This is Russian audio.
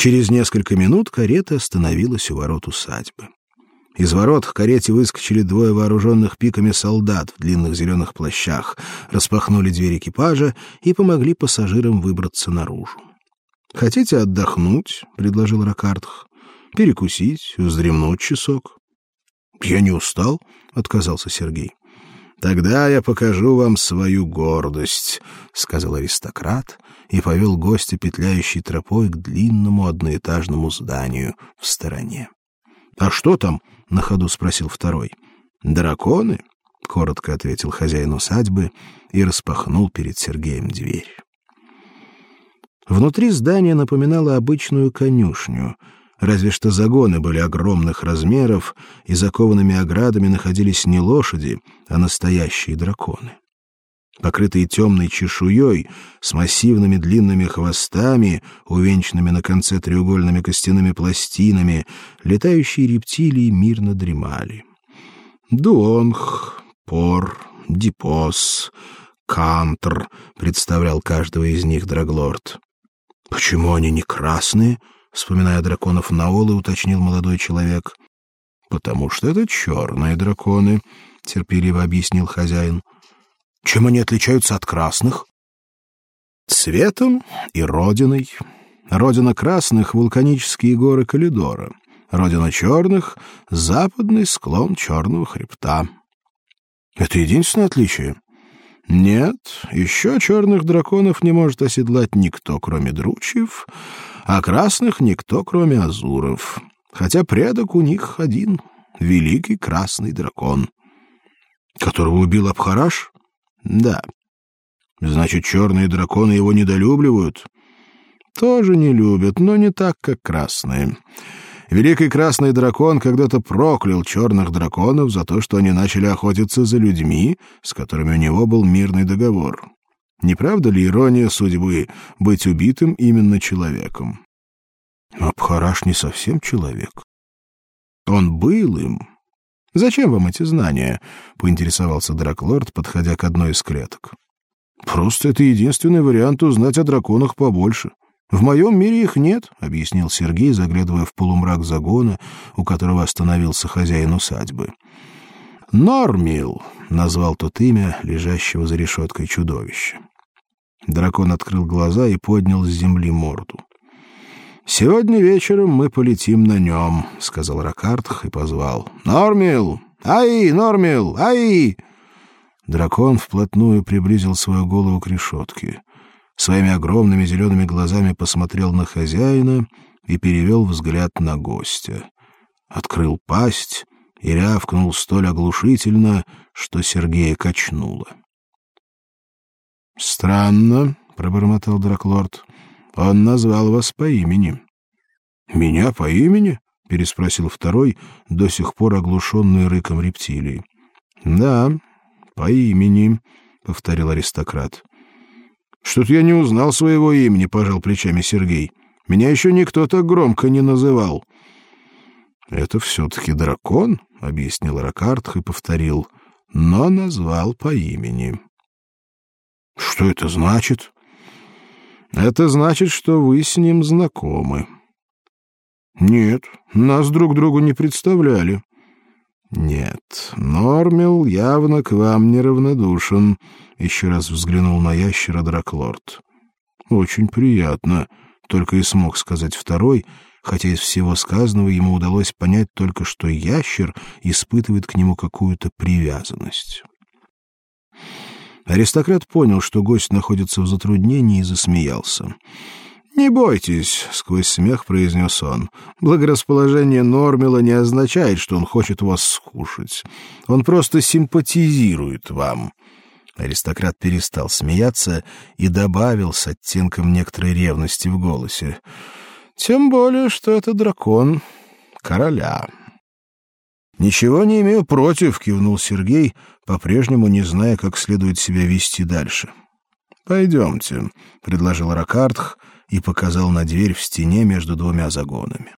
Через несколько минут карета остановилась у ворот усадьбы. Из ворот к карете выскочили двое вооруженных пиками солдат в длинных зеленых плащах, распахнули дверь экипажа и помогли пассажирам выбраться наружу. «Хотите отдохнуть?» — предложил Ракартх. «Перекусить, вздремнуть часок». «Я не устал», — отказался Сергей. «Тогда я покажу вам свою гордость», — сказал аристократ и повел гостя петляющей тропой к длинному одноэтажному зданию в стороне. «А что там?» — на ходу спросил второй. «Драконы?» — коротко ответил хозяин усадьбы и распахнул перед Сергеем дверь. Внутри здания напоминало обычную конюшню, разве что загоны были огромных размеров, и закованными оградами находились не лошади, а настоящие драконы покрытые темной чешуей, с массивными длинными хвостами, увенчанными на конце треугольными костяными пластинами, летающие рептилии мирно дремали. Дуонг, Пор, Дипос, Кантр представлял каждого из них Драглорд. Почему они не красные? Вспоминая драконов Наолы, уточнил молодой человек. Потому что это черные драконы, терпеливо объяснил хозяин. Чем они отличаются от красных? Цветом и родиной. Родина красных — вулканические горы Калидора. Родина черных — западный склон черного хребта. Это единственное отличие? Нет, еще черных драконов не может оседлать никто, кроме дручьев, а красных — никто, кроме азуров. Хотя предок у них один — великий красный дракон. Которого убил Абхараш? Да. Значит, черные драконы его недолюбливают? Тоже не любят, но не так, как красные. Великий красный дракон когда-то проклял черных драконов за то, что они начали охотиться за людьми, с которыми у него был мирный договор. Не правда ли ирония судьбы быть убитым именно человеком? Абхараш не совсем человек. Он был им, Зачем вам эти знания? поинтересовался Драклорд, подходя к одной из клеток. Просто это единственный вариант узнать о драконах побольше. В моем мире их нет, объяснил Сергей, заглядывая в полумрак загона, у которого остановился хозяин усадьбы. Нормил назвал тот имя лежащего за решеткой чудовища. Дракон открыл глаза и поднял с земли морду. Сегодня вечером мы полетим на нем», — сказал Ракартх и позвал. Нормил! Ай, Нормил! Ай!» Дракон вплотную приблизил свою голову к решетке. Своими огромными зелеными глазами посмотрел на хозяина и перевел взгляд на гостя. Открыл пасть и рявкнул столь оглушительно, что Сергея качнуло. «Странно», — пробормотал Драклорд. Он назвал вас по имени. Меня по имени? переспросил второй, до сих пор оглушенный рыком рептилии. Да, по имени, повторил аристократ. Что-то я не узнал своего имени, пожал плечами Сергей. Меня еще никто так громко не называл. Это все таки дракон, объяснил Ракартх и повторил, но назвал по имени. Что это значит? Это значит, что вы с ним знакомы. Нет, нас друг другу не представляли. Нет, Нормил явно к вам неравнодушен. Еще раз взглянул на ящера Драклорд. Очень приятно, только и смог сказать второй, хотя из всего сказанного ему удалось понять только, что ящер испытывает к нему какую-то привязанность. Аристократ понял, что гость находится в затруднении и засмеялся. «Не бойтесь», — сквозь смех произнес он. «Благорасположение Нормила не означает, что он хочет вас скушать. Он просто симпатизирует вам». Аристократ перестал смеяться и добавил с оттенком некоторой ревности в голосе. «Тем более, что это дракон короля». Ничего не имею против, кивнул Сергей, по-прежнему не зная, как следует себя вести дальше. Пойдемте, предложил Ракартх и показал на дверь в стене между двумя загонами.